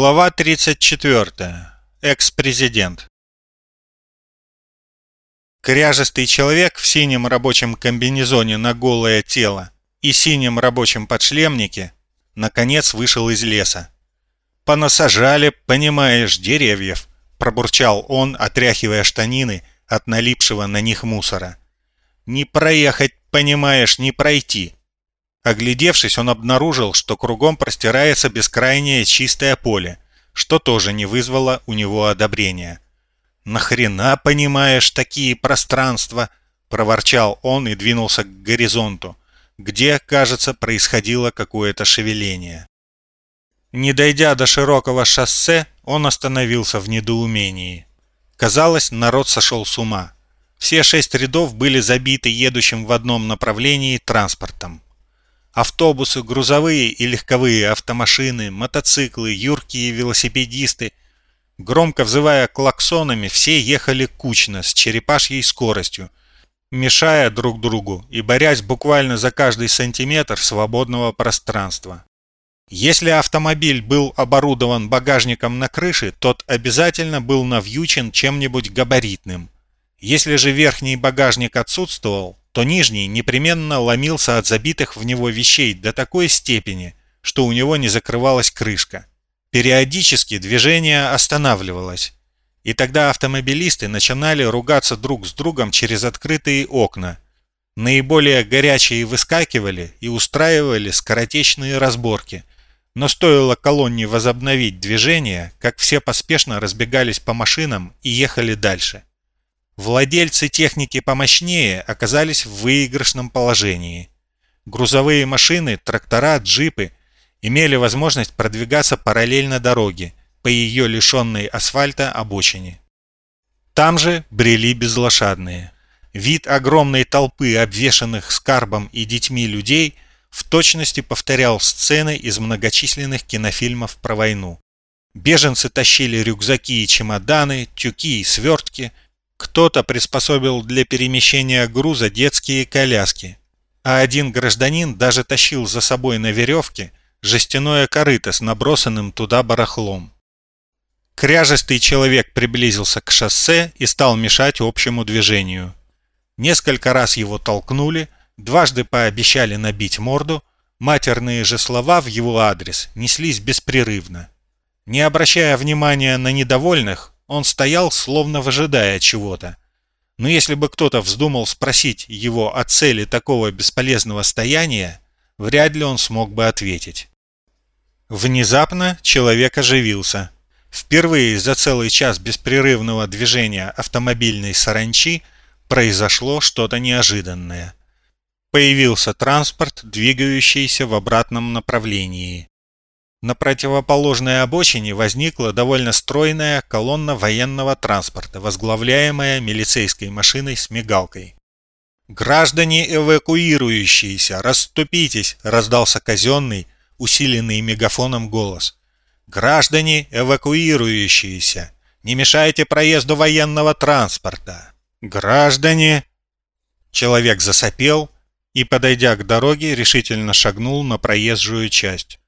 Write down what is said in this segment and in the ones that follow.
Глава 34. Экс-президент. Кряжестый человек в синем рабочем комбинезоне на голое тело и синем рабочем подшлемнике наконец вышел из леса. «Понасажали, понимаешь, деревьев», – пробурчал он, отряхивая штанины от налипшего на них мусора. «Не проехать, понимаешь, не пройти». Оглядевшись, он обнаружил, что кругом простирается бескрайнее чистое поле, что тоже не вызвало у него одобрения. «Нахрена, понимаешь, такие пространства?» – проворчал он и двинулся к горизонту, где, кажется, происходило какое-то шевеление. Не дойдя до широкого шоссе, он остановился в недоумении. Казалось, народ сошел с ума. Все шесть рядов были забиты едущим в одном направлении транспортом. Автобусы, грузовые и легковые автомашины, мотоциклы, юркие велосипедисты. Громко взывая клаксонами, все ехали кучно, с черепашьей скоростью, мешая друг другу и борясь буквально за каждый сантиметр свободного пространства. Если автомобиль был оборудован багажником на крыше, тот обязательно был навьючен чем-нибудь габаритным. Если же верхний багажник отсутствовал, то нижний непременно ломился от забитых в него вещей до такой степени, что у него не закрывалась крышка. Периодически движение останавливалось, и тогда автомобилисты начинали ругаться друг с другом через открытые окна. Наиболее горячие выскакивали и устраивали скоротечные разборки, но стоило колонне возобновить движение, как все поспешно разбегались по машинам и ехали дальше. Владельцы техники помощнее оказались в выигрышном положении. Грузовые машины, трактора, джипы имели возможность продвигаться параллельно дороге по ее лишенной асфальта обочине. Там же брели безлошадные. Вид огромной толпы обвешанных скарбом и детьми людей в точности повторял сцены из многочисленных кинофильмов про войну. Беженцы тащили рюкзаки и чемоданы, тюки и свертки, кто-то приспособил для перемещения груза детские коляски, а один гражданин даже тащил за собой на веревке жестяное корыто с набросанным туда барахлом. Кряжестый человек приблизился к шоссе и стал мешать общему движению. Несколько раз его толкнули, дважды пообещали набить морду, матерные же слова в его адрес неслись беспрерывно. Не обращая внимания на недовольных, он стоял, словно выжидая чего-то. Но если бы кто-то вздумал спросить его о цели такого бесполезного стояния, вряд ли он смог бы ответить. Внезапно человек оживился. Впервые за целый час беспрерывного движения автомобильной саранчи произошло что-то неожиданное. Появился транспорт, двигающийся в обратном направлении. На противоположной обочине возникла довольно стройная колонна военного транспорта, возглавляемая милицейской машиной с мигалкой. «Граждане эвакуирующиеся, расступитесь!» – раздался казенный, усиленный мегафоном голос. «Граждане эвакуирующиеся, не мешайте проезду военного транспорта! Граждане...» Человек засопел и, подойдя к дороге, решительно шагнул на проезжую часть.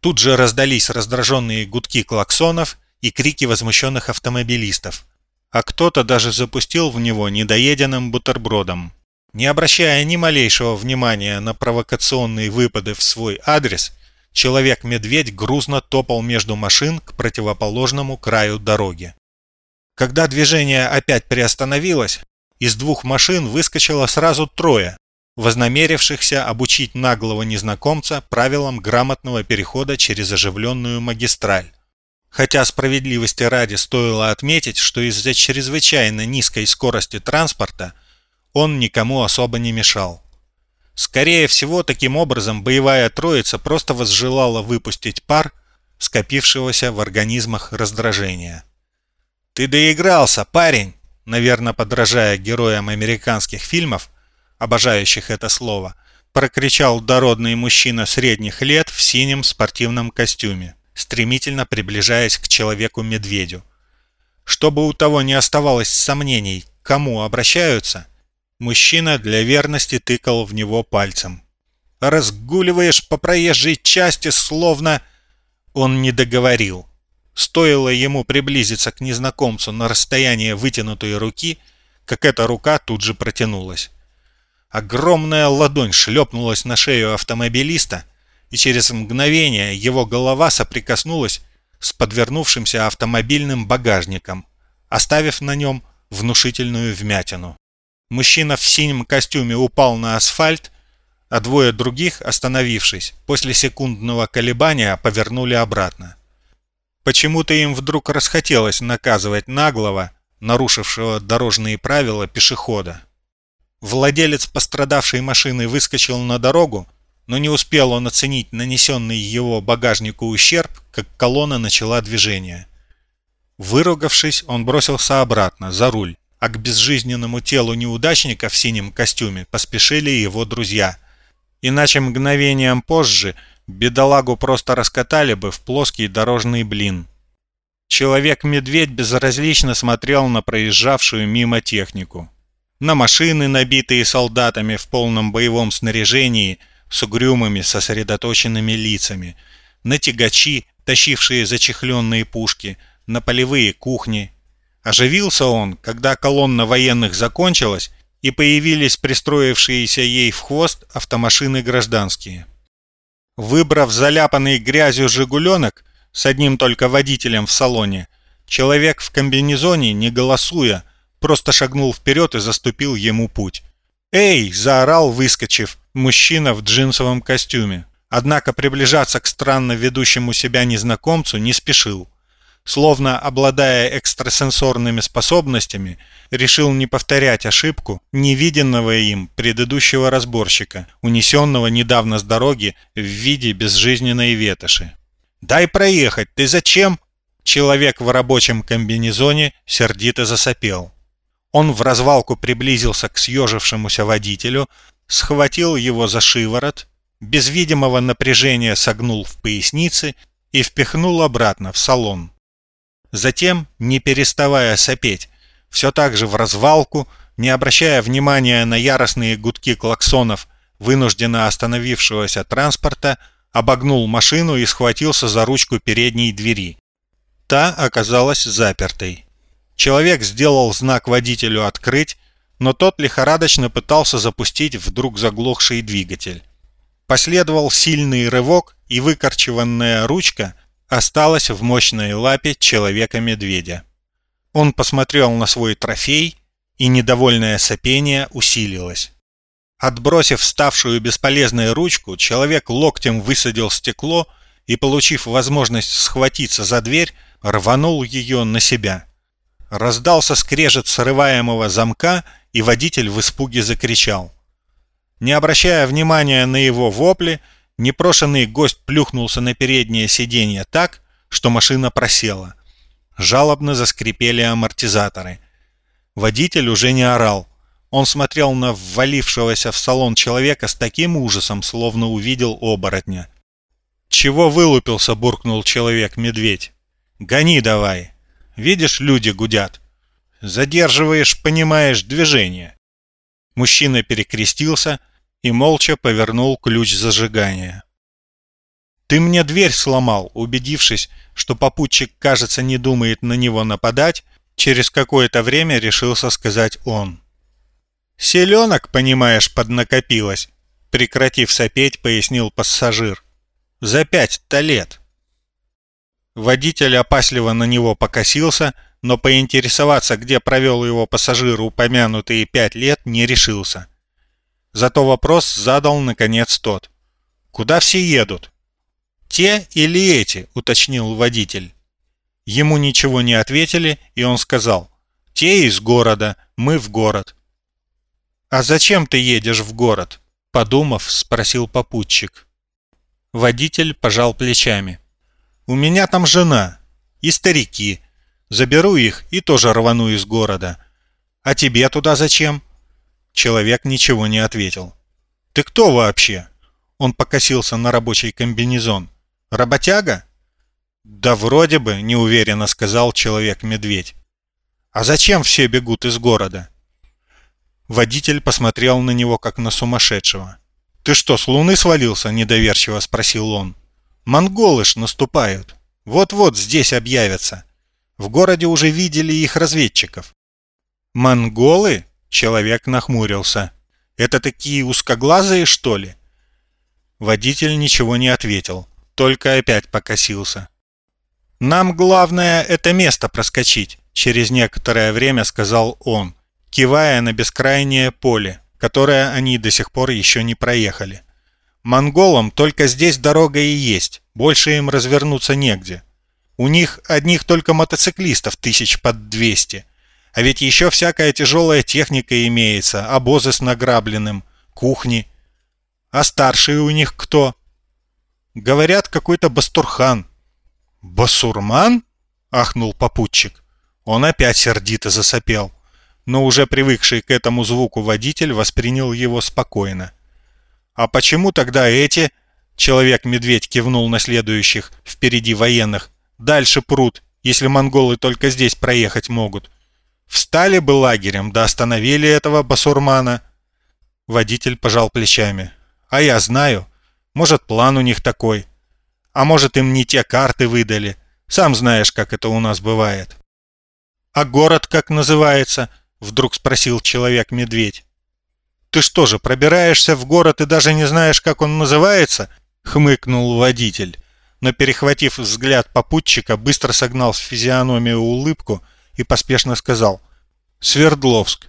Тут же раздались раздраженные гудки клаксонов и крики возмущенных автомобилистов. А кто-то даже запустил в него недоеденным бутербродом. Не обращая ни малейшего внимания на провокационные выпады в свой адрес, человек-медведь грузно топал между машин к противоположному краю дороги. Когда движение опять приостановилось, из двух машин выскочило сразу трое, вознамерившихся обучить наглого незнакомца правилам грамотного перехода через оживленную магистраль. Хотя справедливости ради стоило отметить, что из-за чрезвычайно низкой скорости транспорта он никому особо не мешал. Скорее всего, таким образом боевая троица просто возжелала выпустить пар, скопившегося в организмах раздражения. «Ты доигрался, парень!» Наверное, подражая героям американских фильмов, обожающих это слово, прокричал дородный мужчина средних лет в синем спортивном костюме, стремительно приближаясь к человеку-медведю. Чтобы у того не оставалось сомнений, кому обращаются, мужчина для верности тыкал в него пальцем. «Разгуливаешь по проезжей части, словно...» Он не договорил. Стоило ему приблизиться к незнакомцу на расстояние вытянутой руки, как эта рука тут же протянулась. Огромная ладонь шлепнулась на шею автомобилиста, и через мгновение его голова соприкоснулась с подвернувшимся автомобильным багажником, оставив на нем внушительную вмятину. Мужчина в синем костюме упал на асфальт, а двое других, остановившись, после секундного колебания повернули обратно. Почему-то им вдруг расхотелось наказывать наглого, нарушившего дорожные правила пешехода. Владелец пострадавшей машины выскочил на дорогу, но не успел он оценить нанесенный его багажнику ущерб, как колонна начала движение. Выругавшись, он бросился обратно, за руль, а к безжизненному телу неудачника в синем костюме поспешили его друзья. Иначе мгновением позже бедолагу просто раскатали бы в плоский дорожный блин. Человек-медведь безразлично смотрел на проезжавшую мимо технику. На машины, набитые солдатами в полном боевом снаряжении, с угрюмыми сосредоточенными лицами, на тягачи, тащившие зачехленные пушки, на полевые кухни. Оживился он, когда колонна военных закончилась и появились пристроившиеся ей в хвост автомашины гражданские. Выбрав заляпанный грязью «Жигуленок» с одним только водителем в салоне, человек в комбинезоне, не голосуя, просто шагнул вперед и заступил ему путь. «Эй!» – заорал, выскочив, мужчина в джинсовом костюме. Однако приближаться к странно ведущему себя незнакомцу не спешил словно обладая экстрасенсорными способностями, решил не повторять ошибку невиденного им предыдущего разборщика, унесенного недавно с дороги в виде безжизненной ветоши. «Дай проехать, ты зачем?» Человек в рабочем комбинезоне сердито засопел. Он в развалку приблизился к съежившемуся водителю, схватил его за шиворот, без видимого напряжения согнул в пояснице и впихнул обратно в салон. Затем, не переставая сопеть, все так же в развалку, не обращая внимания на яростные гудки клаксонов вынужденно остановившегося транспорта, обогнул машину и схватился за ручку передней двери. Та оказалась запертой. Человек сделал знак водителю «открыть», но тот лихорадочно пытался запустить вдруг заглохший двигатель. Последовал сильный рывок, и выкорчеванная ручка осталась в мощной лапе человека-медведя. Он посмотрел на свой трофей, и недовольное сопение усилилось. Отбросив ставшую бесполезной ручку, человек локтем высадил стекло и, получив возможность схватиться за дверь, рванул ее на себя. Раздался скрежет срываемого замка, и водитель в испуге закричал. Не обращая внимания на его вопли, Непрошенный гость плюхнулся на переднее сиденье так, что машина просела. Жалобно заскрипели амортизаторы. Водитель уже не орал. Он смотрел на ввалившегося в салон человека с таким ужасом, словно увидел оборотня. «Чего вылупился?» – буркнул человек-медведь. «Гони давай. Видишь, люди гудят. Задерживаешь, понимаешь, движение». Мужчина перекрестился, и молча повернул ключ зажигания. «Ты мне дверь сломал», убедившись, что попутчик, кажется, не думает на него нападать, через какое-то время решился сказать он. «Селенок, понимаешь, поднакопилось», прекратив сопеть, пояснил пассажир. «За пять-то лет». Водитель опасливо на него покосился, но поинтересоваться, где провел его пассажир упомянутые пять лет, не решился. Зато вопрос задал, наконец, тот. «Куда все едут?» «Те или эти?» – уточнил водитель. Ему ничего не ответили, и он сказал. «Те из города, мы в город». «А зачем ты едешь в город?» – подумав, спросил попутчик. Водитель пожал плечами. «У меня там жена и старики. Заберу их и тоже рвану из города. А тебе туда зачем?» Человек ничего не ответил. «Ты кто вообще?» Он покосился на рабочий комбинезон. «Работяга?» «Да вроде бы», — неуверенно сказал человек-медведь. «А зачем все бегут из города?» Водитель посмотрел на него, как на сумасшедшего. «Ты что, с луны свалился?» — недоверчиво спросил он. «Монголы ж наступают. Вот-вот здесь объявятся. В городе уже видели их разведчиков. Монголы? Человек нахмурился. Это такие узкоглазые, что ли? Водитель ничего не ответил, только опять покосился. «Нам главное это место проскочить», — через некоторое время сказал он, кивая на бескрайнее поле, которое они до сих пор еще не проехали. «Монголам только здесь дорога и есть, больше им развернуться негде. У них одних только мотоциклистов тысяч под двести, а ведь еще всякая тяжелая техника имеется, обозы с награбленным, кухни. А старшие у них кто? Говорят, какой-то Бастурхан, «Басурман?» — ахнул попутчик. Он опять сердито засопел, но уже привыкший к этому звуку водитель воспринял его спокойно. «А почему тогда эти...» — человек-медведь кивнул на следующих, впереди военных. «Дальше прут, если монголы только здесь проехать могут. Встали бы лагерем, да остановили этого басурмана». Водитель пожал плечами. «А я знаю. Может, план у них такой. А может, им не те карты выдали. Сам знаешь, как это у нас бывает. «А город как называется?» — вдруг спросил человек-медведь. «Ты что же, пробираешься в город и даже не знаешь, как он называется?» — хмыкнул водитель. Но, перехватив взгляд попутчика, быстро согнал с физиономию улыбку и поспешно сказал «Свердловск».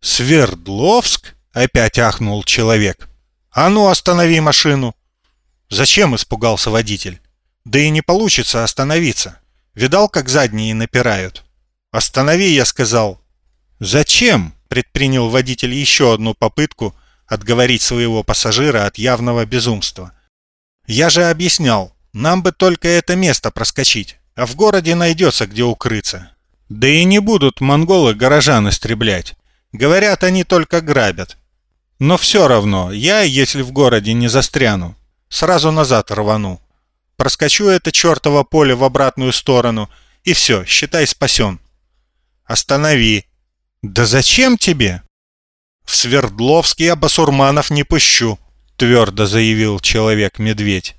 «Свердловск?» — опять ахнул человек. «А ну, останови машину!» Зачем испугался водитель? Да и не получится остановиться. Видал, как задние напирают? Останови, я сказал. Зачем? Предпринял водитель еще одну попытку отговорить своего пассажира от явного безумства. Я же объяснял, нам бы только это место проскочить, а в городе найдется где укрыться. Да и не будут монголы горожан истреблять. Говорят, они только грабят. Но все равно, я, если в городе не застряну, Сразу назад рвану. Проскочу это чертово поле в обратную сторону, и все, считай спасен. Останови. Да зачем тебе? В Свердловск я басурманов не пущу, твердо заявил человек-медведь.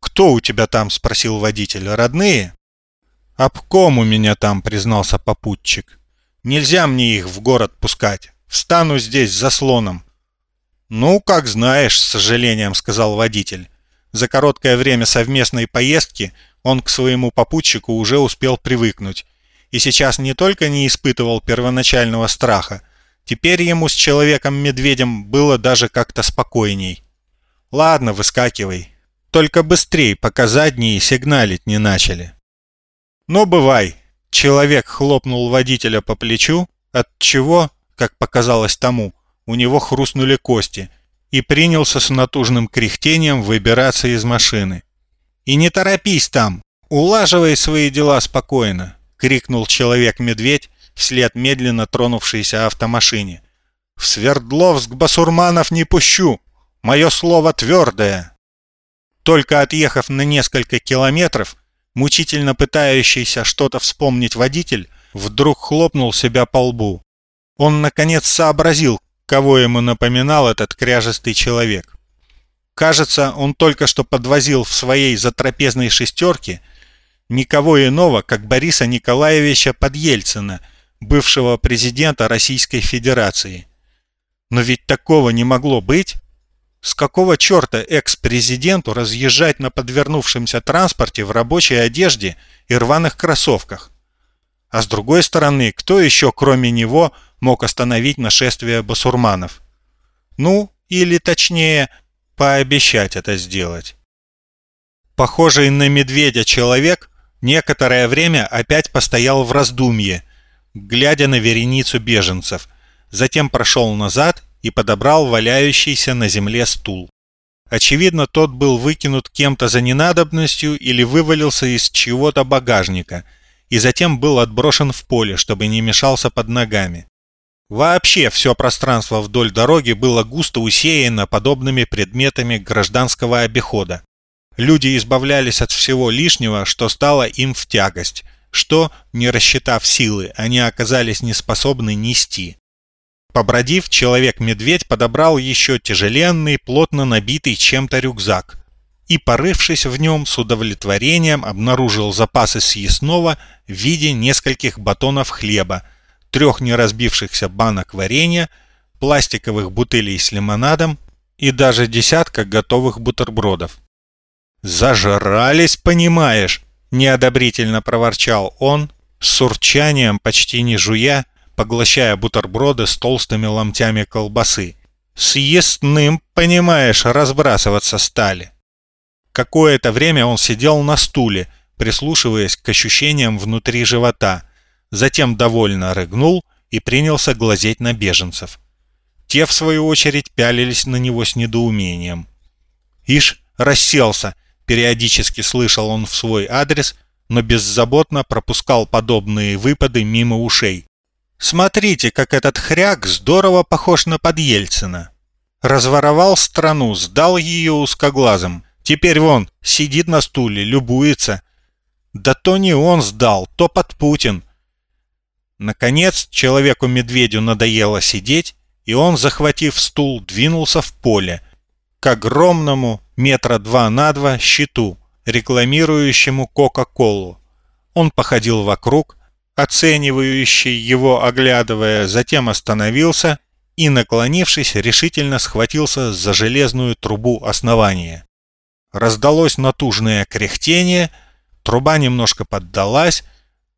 «Кто у тебя там?» — спросил водитель. «Родные?» «Обком у меня там», — признался попутчик. «Нельзя мне их в город пускать. Встану здесь заслоном. «Ну, как знаешь», — с сожалением сказал водитель. За короткое время совместной поездки он к своему попутчику уже успел привыкнуть. И сейчас не только не испытывал первоначального страха, теперь ему с человеком-медведем было даже как-то спокойней. «Ладно, выскакивай. Только быстрей, пока задние сигналить не начали». «Ну, бывай!» Человек хлопнул водителя по плечу, от чего, как показалось тому, у него хрустнули кости, и принялся с натужным кряхтением выбираться из машины. «И не торопись там! Улаживай свои дела спокойно!» — крикнул человек-медведь вслед медленно тронувшейся автомашине. «В Свердловск басурманов не пущу! Мое слово твердое!» Только отъехав на несколько километров, мучительно пытающийся что-то вспомнить водитель, вдруг хлопнул себя по лбу. Он, наконец, сообразил, кого ему напоминал этот кряжестый человек. Кажется, он только что подвозил в своей затрапезной шестерке никого иного, как Бориса Николаевича Подельцина, бывшего президента Российской Федерации. Но ведь такого не могло быть. С какого черта экс-президенту разъезжать на подвернувшемся транспорте в рабочей одежде и рваных кроссовках? А с другой стороны, кто еще, кроме него, мог остановить нашествие басурманов? Ну, или точнее, пообещать это сделать. Похожий на медведя человек некоторое время опять постоял в раздумье, глядя на вереницу беженцев, затем прошел назад и подобрал валяющийся на земле стул. Очевидно, тот был выкинут кем-то за ненадобностью или вывалился из чего-то багажника – и затем был отброшен в поле, чтобы не мешался под ногами. Вообще все пространство вдоль дороги было густо усеяно подобными предметами гражданского обихода. Люди избавлялись от всего лишнего, что стало им в тягость, что, не рассчитав силы, они оказались неспособны нести. Побродив, человек-медведь подобрал еще тяжеленный, плотно набитый чем-то рюкзак и, порывшись в нем, с удовлетворением обнаружил запасы съестного в виде нескольких батонов хлеба, трех неразбившихся банок варенья, пластиковых бутылей с лимонадом и даже десятка готовых бутербродов. «Зажрались, понимаешь!» – неодобрительно проворчал он, с урчанием, почти не жуя, поглощая бутерброды с толстыми ломтями колбасы. «Съестным, понимаешь, разбрасываться стали!» Какое-то время он сидел на стуле, прислушиваясь к ощущениям внутри живота, затем довольно рыгнул и принялся глазеть на беженцев. Те, в свою очередь, пялились на него с недоумением. «Ишь, расселся!» – периодически слышал он в свой адрес, но беззаботно пропускал подобные выпады мимо ушей. «Смотрите, как этот хряк здорово похож на Подельцина!» Разворовал страну, сдал ее узкоглазым. Теперь вон, сидит на стуле, любуется. Да то не он сдал, то под Путин. Наконец, человеку-медведю надоело сидеть, и он, захватив стул, двинулся в поле, к огромному метра два на два щиту, рекламирующему Кока-Колу. Он походил вокруг, оценивающий его оглядывая, затем остановился и, наклонившись, решительно схватился за железную трубу основания. Раздалось натужное кряхтение, труба немножко поддалась,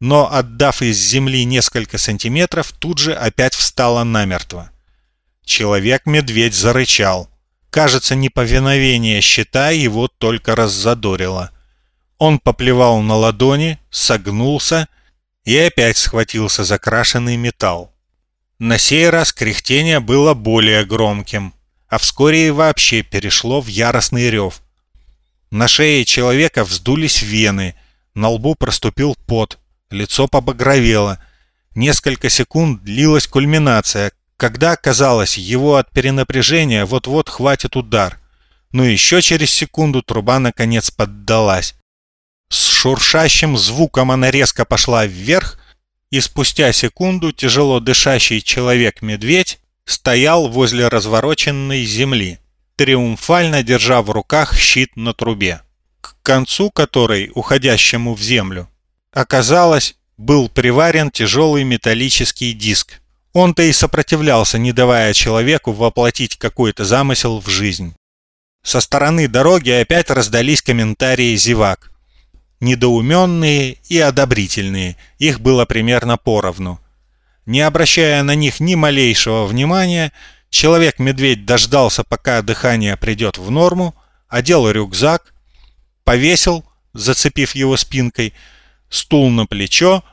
но, отдав из земли несколько сантиметров, тут же опять встала намертво. Человек-медведь зарычал. Кажется, неповиновение щита его только раззадорило. Он поплевал на ладони, согнулся и опять схватился за крашеный металл. На сей раз кряхтение было более громким, а вскоре и вообще перешло в яростный рев. На шее человека вздулись вены, на лбу проступил пот, лицо побагровело. Несколько секунд длилась кульминация, когда, казалось, его от перенапряжения вот-вот хватит удар. Но еще через секунду труба наконец поддалась. С шуршащим звуком она резко пошла вверх, и спустя секунду тяжело дышащий человек-медведь стоял возле развороченной земли, триумфально держа в руках щит на трубе, к концу которой, уходящему в землю, оказалось, был приварен тяжелый металлический диск, он-то и сопротивлялся, не давая человеку воплотить какой-то замысел в жизнь. Со стороны дороги опять раздались комментарии зевак. Недоуменные и одобрительные, их было примерно поровну. Не обращая на них ни малейшего внимания, человек-медведь дождался, пока дыхание придет в норму, одел рюкзак, повесил, зацепив его спинкой, стул на плечо,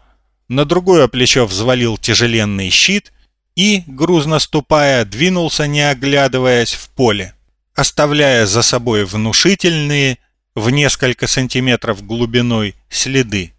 на другое плечо взвалил тяжеленный щит и, грузно ступая, двинулся, не оглядываясь, в поле, оставляя за собой внушительные, в несколько сантиметров глубиной, следы.